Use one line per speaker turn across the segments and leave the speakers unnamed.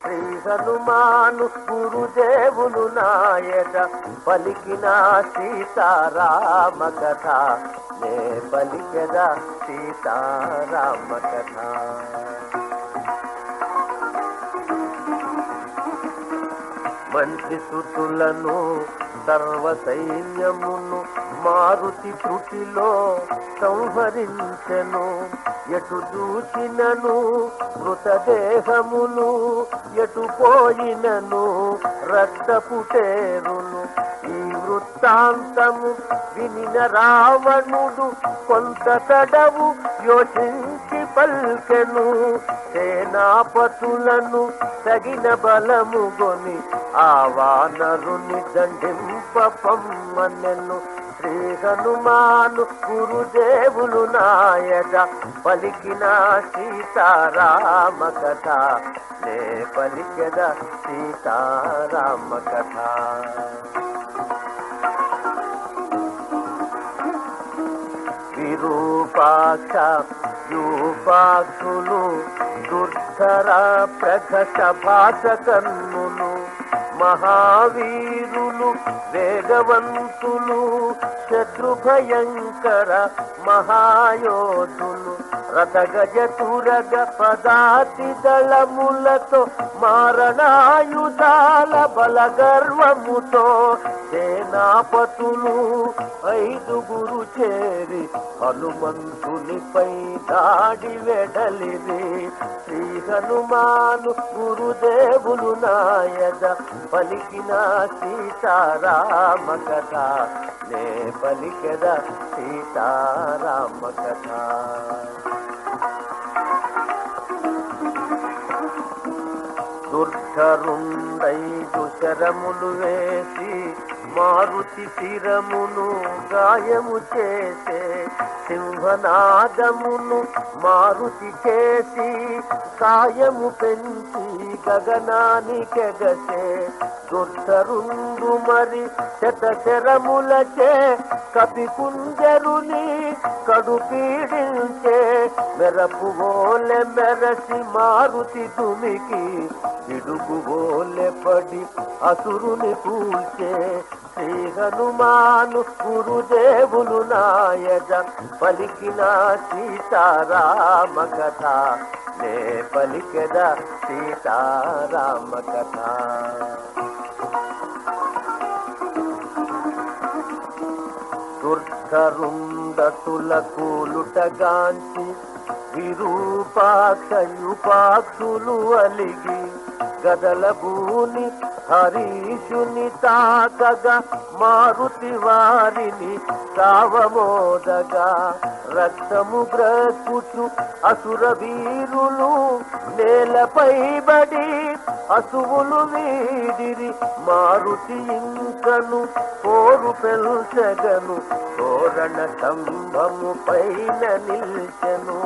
శ్రీ హనుమాను గురుదేవులు నాయట పలికిన సీతారామ కథ నే పలికద సీతారామ కథ మంచి సుతులను సర్వ సైన్యమును మారుతి త్రుటిలో సంహరించెను. ఎటు చూచినను మృతదేహములు ఎటు పోయినను రక్తపుటేరును ఈ వృత్తాంతము వినిన రావణుడు కొంత తడవు యోచించి పల్కెను సేనాపతులను తగిన బలము గొని ఆ వానరుని దండింప పమ్మనెను శ్రీ హనుమాను గురుదేవులు నాయక పలికిన సీతారామ కథ నే పలికద సీతారామ కథ విరూపాక్ష యూపాక్షులు దుర్ధర ప్రఘట భాషకన్నులు మహావీరులు వేగవంతులు శత్రు భయంకర మహాయోధులు రథగజ తురగ పదాతి దళములతో మారణాయుధాల బల గర్వముతో సేనాపతులు ఐదుగురు చేరి హనుమంతునిపై దాడి వెడలిది శ్రీ హనుమాను గురుదేవులు నాయద పలికిన సీతారామ కథ నే పలికెద సీతారామ కథ దుర్ధరుండైదు శరములు వేసి మారుతి శిరమును గాయము చేసే సింహనాదమును మారుతి చేసి కాయము పెంచి గగనానికెగసే దుర్ధరుండు మరి శతశరములచే కపి కుంజరుని కడు పీడించే మెరపు ఓలె మెరసి మారుతి తుమికి పిడుగు ఓలె పడి అసురుని పూల్చే శ్రీ హనుమాను గురుదేవులు నాయజ పలికిన సీతారామ కథ. నే పలికెద సీతారామ కథ. దుర్ధరుండతుల కూలుటగాంచి విరూపాక్షయుపాక్షులు అలిగి గదల భూని హరీషుని తాకగా మారుతి వారిని కావమోదగా రక్తము గ్రకుచు అసుర వీరులు నేలపై బడి అసువులు వీడిరి మారుతి ఇంకను పోరు పెల్చగను తోరణ స్తంభము పైన నిల్చెను.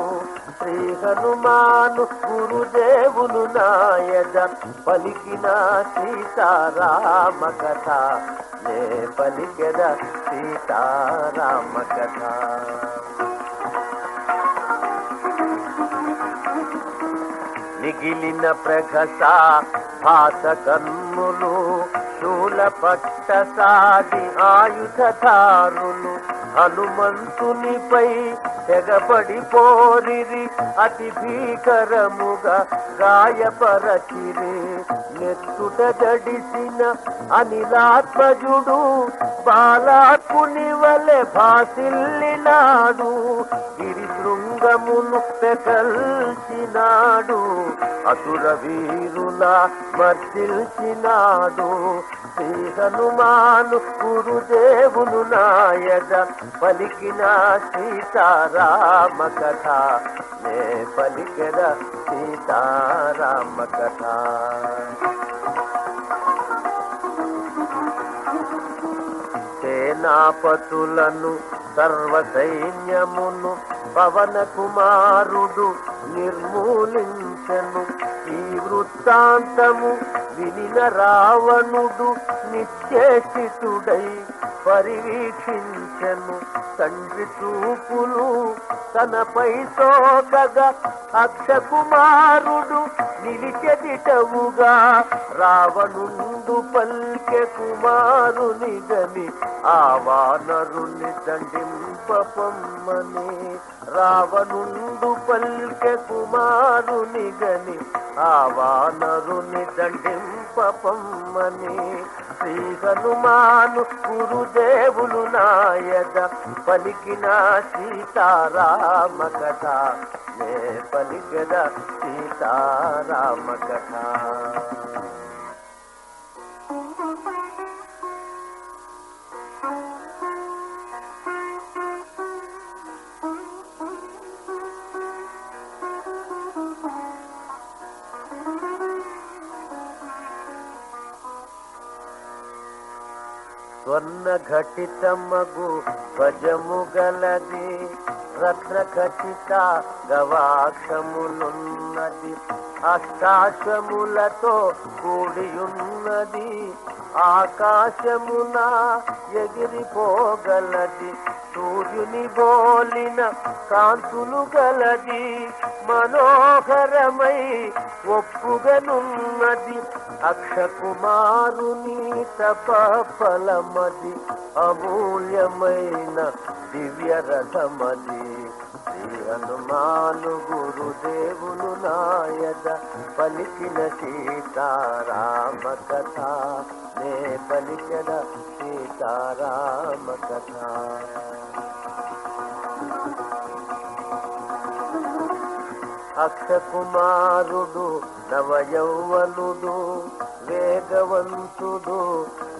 శ్రీ హనుమాను గురుదేవులు నాయద పలికిన సీతారామ కథ నే పలికెద సీతారామ కథ మిగిలిన ప్రఘస భాస కన్నులు శూల పట్ట సాది ఆయుధారులు హనుమంతునిపై తెగబడి పోరిరి అతి భీకరముగా గాయపరచిరి. నెత్తుట జడిసిన అనిలాత్మజుడు బాలాత్ముని వలె భాసిల్లినాడు. గిరి శృంగమును పెకల్చినాడు. అసుర వీరుల మర్చిల్చినాడు. శ్రీ హనుమాను గురుదేవులు నాయద పలికిన సీతారామ కథ నే పలికెద సీతారామ కథ సేనాపతులను సర్వ సైన్యమును పవన కుమారుడు నిర్మూలించను. ఈ వృత్తాంతము వినిన రావణుడు నిశ్చేషితుడై పరివీక్షించను. తండ్రి చూపులు తనపై సోకగా అక్షకుమారుడు నిలిచెదిటవుగా రావణుండు పల్కె కుమారుని గని ఆ వానరుని దండింపమ్మని రావణుండు పల్కె కుమారుని గని ఆ వానరుని దండింపమ్మని శ్రీ హనుమాను గురుదేవులు నాయద పలికిన సీతారామ కథ నే పలికద సీతారామ కథ ఘటితమగు భజము గలది. రత్న ఘటిత గవాక్షములున్నది అష్టాశములతో కూడియున్నది. ఆకాశమున ఎగిరిపోగలది. సూర్యుని బోలిన కాంతులు గలది. మనోహరమై ఒప్పుగనున్నది. అక్షకుమారుని తపఫలమది అమూల్యమైన దివ్య రథమది హనుమాను గురుదేవులు నాయద పలికిన సీతారామ కథ నే పలికద సీతారామ కథ అక్షకుమారుడు నవయౌవనుడు వేగవంతుడు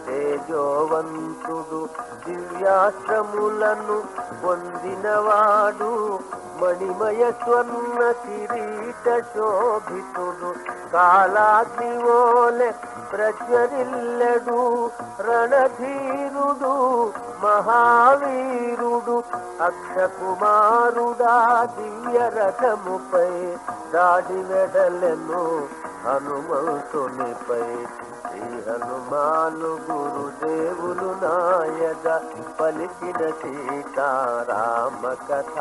తేజోవంతుడు దివ్యాశ్రములను పొందినవాడు మణిమయ స్వర్ణ కిరీట శోభితుడు. కాలాగ్నివోలె ప్రజ్వరిల్లడు రణధీరుడు మహావీరుడు అక్షకుమారుడా దివ్య రథముపై దాడి వెడలను హనుమంతునిపై. శ్రీ హనుమాను గురుదేవులు నాయద పలికిన సీతారామ కథ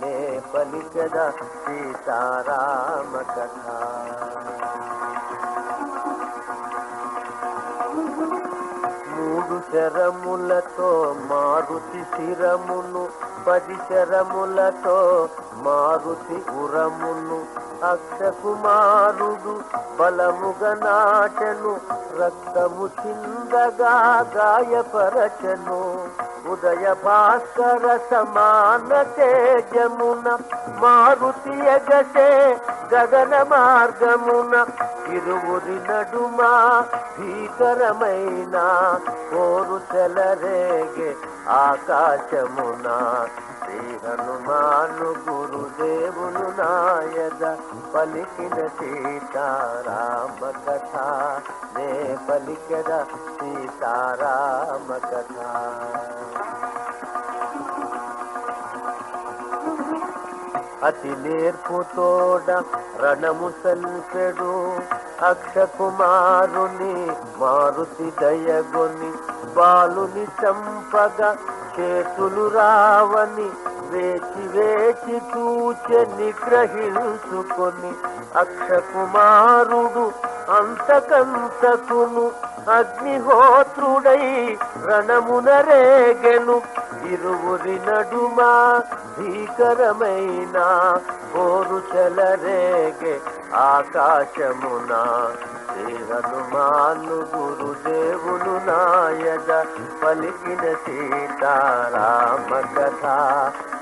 నే పలికద సీతారామ కథ మూడు శరములతో మారుతి శిరమును పది శరములతో మారుతి ఉరమును. అక్షకుమారుడు బలముగా నాటను రక్తము చిందగా గాయపరచను. ఉదయ భాస్కర సమాన తేజమున మారుతి ఎగసే గగన మార్గమున ఇరువురి నడుమా భీకరమైన కోరు చెలరేగే ఆకాశమున హనుమాను గురుదేవులు నాయద పలికిన సీతారామ కథ. నే పలికద సీతారామ కథ. అతి నేర్పుతోడ రణము సల్పెడు అక్షకుమారుని మారుతి దయగొని బాలుని చంపగా చేతులు రావని వేచి వేచి చూచె నిగ్రహించుకొని అక్షకుమారుడు అంతకంతకును అగ్నిహోత్రుడై రణమునరేగెను ఇరువురి నడుమా భీకరమైన పోరు చెలరేగే ఆకాశమున. శ్రీ హనుమాను గురుదేవులు నాయద పలికిన సీతారామ కథ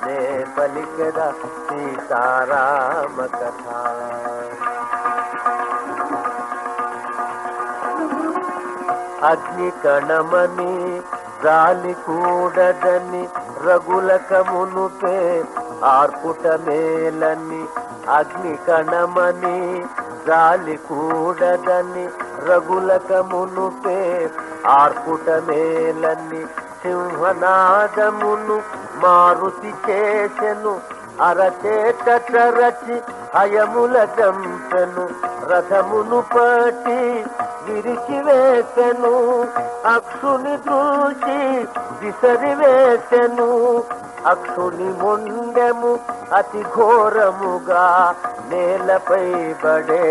నే పలికద సీతారామ కథ అగ్ని కణమని గాలి కూడదని రగులకమునుపే ఆర్పుట మేలని అగ్ని కణమని గాలి కూడదని రగులకమునుపే ఆర్పుట మేలని సింహనాదమును మారుతి చేసెను అరచేత చరచి హయముల చంపెను రథమును పట్టి విరిచి వేసెను అక్షుని దూచి విసరి వేసెను అక్షుని ముండెము అతి ఘోరముగా నేలపై పడే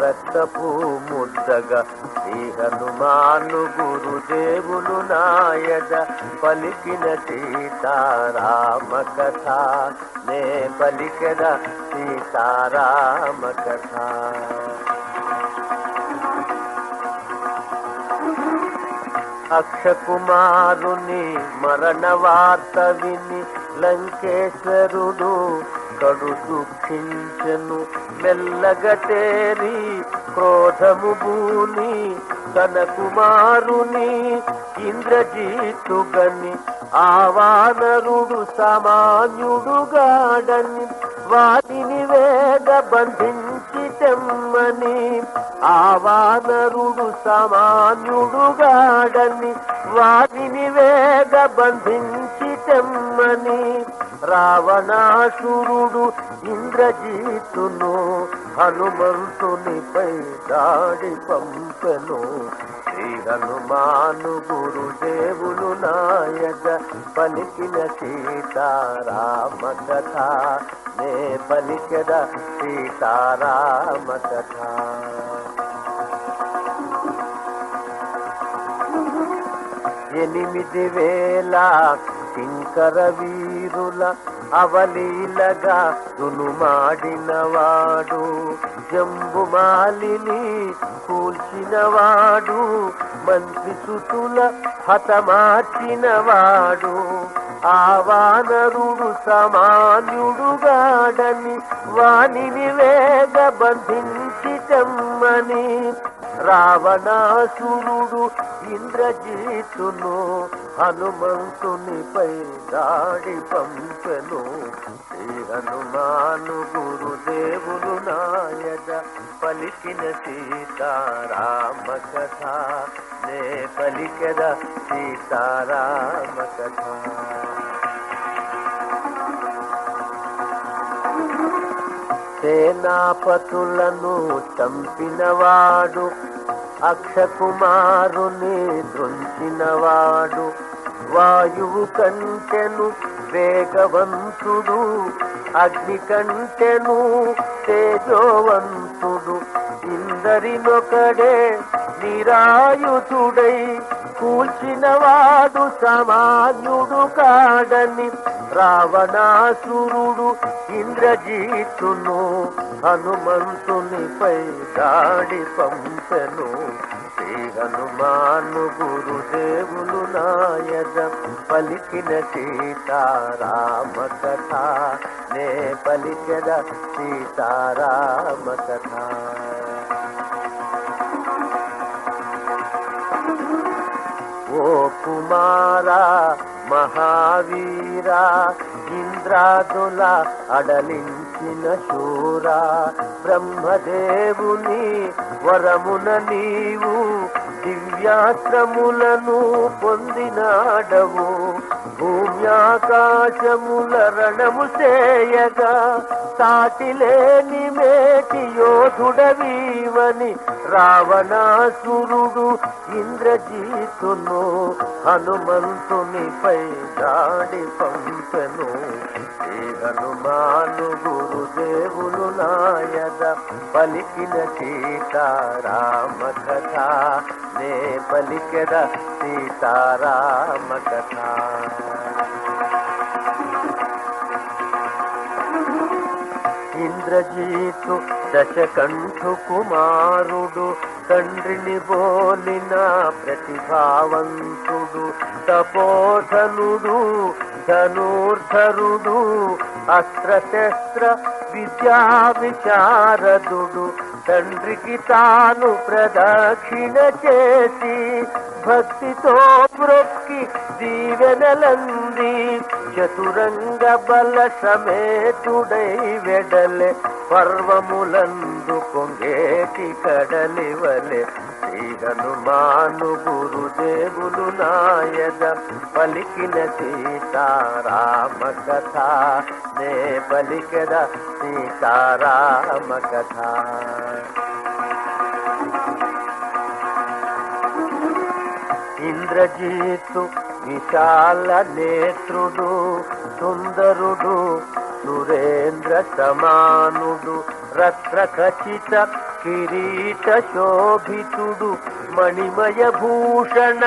రక్తపు ముద్దగా శ్రీ హనుమాను గురుదేవులు నాయద పలికిన సీతారామ కథ నే పలికద సీతారామ కథ అక్షకుమారుని మరణ వార్త విని లంకేశ్వరుడు కడు దుఃఖించను మెల్లగటేరి క్రోధము భూని తన కుమారుని ఇంద్రజీతుగని ఆవానరుడు సమాన్యుడుగాడని వాటిని వేద బంధించి తెమ్మని ఆవానరుడు సమాన్యుడుగాడని వాటిని వేద బంధించి తెమ్మని రావణాసురుడు ఇంద్రజీతును హనుమంతునిపై దాడి పంపెను. శ్రీ హనుమాను గురుదేవులు నాయక పలికిన సీతారామ కథ నే పలికద సీతారామ కథ ఎనిమిది వేల కింకర వీరుల అవలీలగా దునుమాడినవాడు జంబుమాలిని కూల్చినవాడు మంత్రి సుతుల హతమార్చినవాడు ఆవానరుడు సమాన్యుడుగాడని వానిని వేగ బంధించి తెమ్మని. రావణాసురుడు ఇంద్రజీతును హనుమంతునిపై దాడి పంపెను. శ్రీ హనుమాను గురుదేవులు నాయద పలికిన సీతారామ కథ నే పలికద సీతారామ కథ సేనాపతులను చంపినవాడు అక్షకుమారుని దృంచినవాడు వాయువు కంటెను వేగవంతుడు అగ్ని కంటెను తేజోవంతుడు ఇందరినొకడే నిరాయుధుడై కూల్చినవాడు సమాన్యుడు కాడని రావణాసురుడు ఇంద్రజీతును హనుమంతునిపై దాడి పంపెను. శ్రీ హనుమాను గురుదేవులు నాయక పలికిన సీతారామ కథ. నే పలికద సీతారామ కథ. ఓ కుమారా మహావీరా ఇంద్రాదుల అడలించిన శూరా బ్రహ్మదేవుని వరమున నీవు దివ్యాశ్రములను పొందినాడవు. భూమ్యాకాశముల రణము చేయగా సాటిలేని మేటి యోధుడవీవని రావణాసురుడు ఇంద్రజీతును హనుమంతునిపై దాడి పంపెను. శ్రీ హనుమాను గురుదేవులు నాయద పలికిన సీతారామ కథ నే పలికెద సీతారామ కథ ఇంద్రజీతు దశకంఠు కుమారుడు తండ్రిని బోలిన ప్రతిభావంతుడు తపోధనుడు ధనుర్ధరుడు అస్త్రశస్త్ర విద్యా విచారదుడు తండ్రికి తాను ప్రదక్షిణ చేసి భక్తితో మ్రొక్కి దీవెనలంది. చతురంగ బల సమేతుడై వెడలే పర్వములందు పొంగేటి కడలివలే. శ్రీ హనుమాను గురుదేవులు నాయద పలికిన సీతారామ కథ. నే పలికద సీతారామ కథ. ఇంద్రజీతు విశాల నేత్రుడు సుందరుడు సురేంద్ర సమానుడు రత్న ఖచ్చిత కిరీట శోభితుడు మణిమయ భూషణ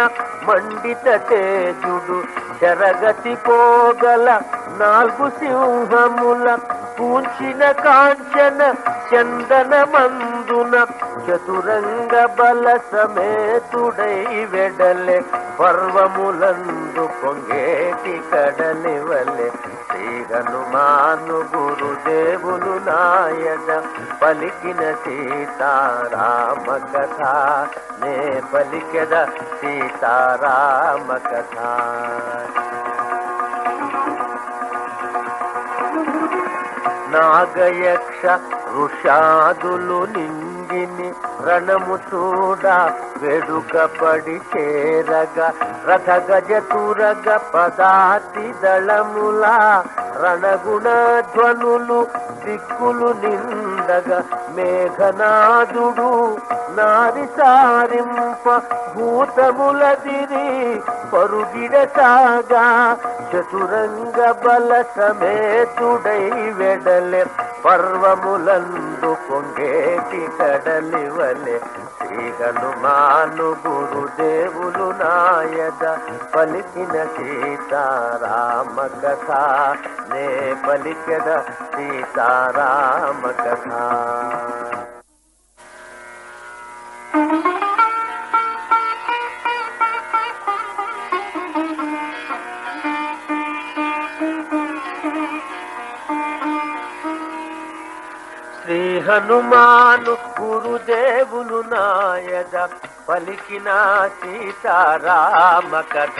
మండిత తేజుడు శరగతి పోగల నాలుగు సింహముల పూంచిన కాంచన చందన మందున చతురంగ బల సమేతుడై వెడలె పర్వములందు పొంగేటి కడలివలె శ్రీ హనుమాను గురుదేవులు నాయన పలికిన సీతారామ కథ నే పలికెద సీతారామ కథ. నాగయక్ష ఋషాదులు నింగిని రణము చూడ వెడుక పడి చేరగ రథ గజ తురగ పదాతి దళముల రణగుణ ధ్వనులు దిక్కులు నిండగ మేఘనాదుడు నారి సారింప భూతములదిరి పరుగిడ సాగా చతురంగ బల సమేతుడై వెడలె పర్వములందు పొంగేటి కడలివలె శ్రీ హనుమాను గురుదేవులు నాయద పలికిన సీతారామ కథ. నే పలికద సీతారామ కథ. హనుమాను గురుదేవులు నాయద పలికిన సీతారామ కథ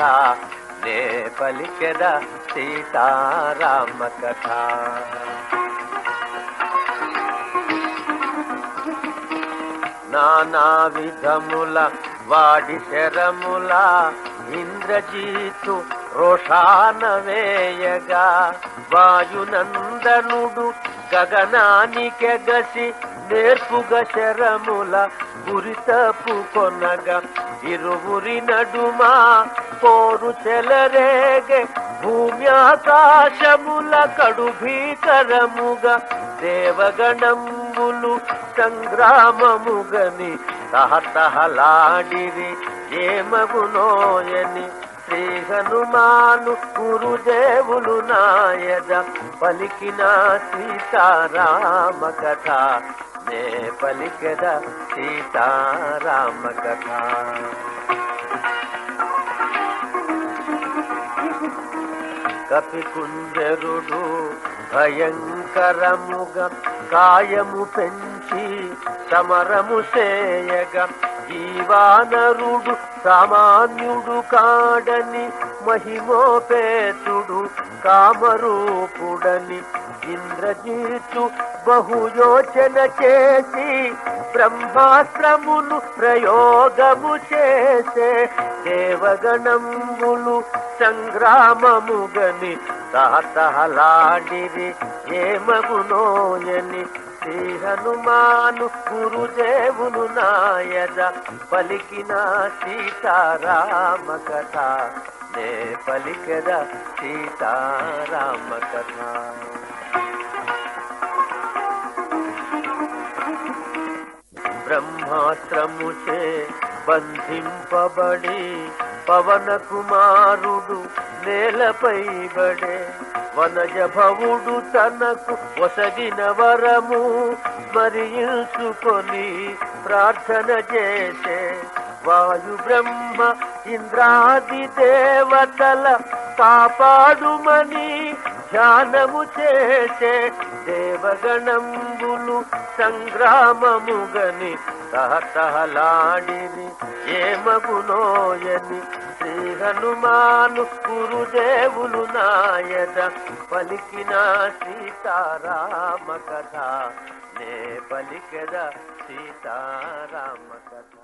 నే పలికెద సీతారామ కథ నానా విధముల వాడి శరముల ఇంద్రజీతు రోషాన వేయగా వాయునందనుడు గగనానికెగసి నేర్పుగ శరముల గురితపు కొనగా ఇరువురి నడుమా పోరు చెలరేగే భూమి ఆకాశముల కడు భీకరముగా దేవగణంబులు సంగ్రామముగని తహతహలాడిరి ఏమగునోయని శ్రీ హనుమాను గురుదేవులు నాయద పలికిన సీతారామ కథ నే పలికద సీతారామ కథ కపికుంజరుడు భయంకరముగా కాయము పెంచి సమరము చేయగా జీవానరుడు సామాన్యుడు కాడని మహిమోపేతుడు కామరూపుడని ఇంద్రజీతు బహుయోచన చేసి బ్రహ్మాస్త్రమును ప్రయోగము చేసే దేవగణములు సంగ్రామముగని తాతహలాడిరి ఏమగునోయని శ్రీ హనుమాను గురుదేవులు నాయద పలికిన సీతారామ కథ నే పలికద సీతారామ కథ బ్రహ్మాస్త్రముచే బంధింపబడి పవన కుమారుడు నేలపై బడే వనజ భవుడు తనకు వసగిన వరము స్మరించుకొని ప్రార్థన చేసే వాయు బ్రహ్మ ఇంద్రాది దేవతల కాపాడుమని ధ్యానము చేసే దేవగణంబులు సంగ్రామముగని తహతహలాడిని ఏమగునోయని శ్రీ శ్రీ హనుమాను గురుదేవులు నాయద పలికిన సీతారామ కథ నే పలికద సీతారామ కథ